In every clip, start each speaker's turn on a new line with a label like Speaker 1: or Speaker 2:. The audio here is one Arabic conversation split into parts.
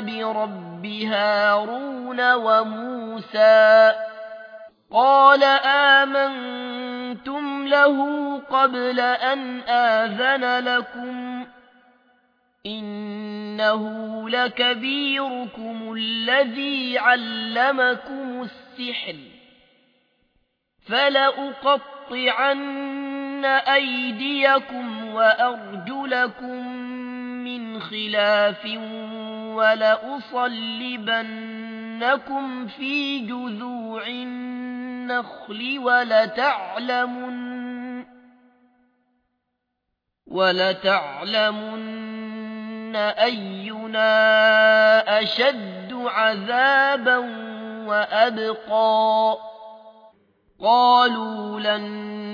Speaker 1: برب هارون وموسى. قال آمنتم له قبل أن آذن لكم. إنه لكبيركم الذي علمكم السحر. فلأقطعن أيديكم وأرجلكم من خلاف ولأصلبنكم في جذوع النخل ولتعلمن ولتعلمن أينا أشد عذابا وأبقى. قالوا لن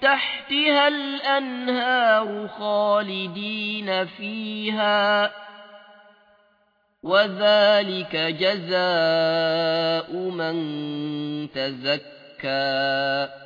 Speaker 1: تحتها الأنهار خالدين فيها وذلك جزاء من تزكى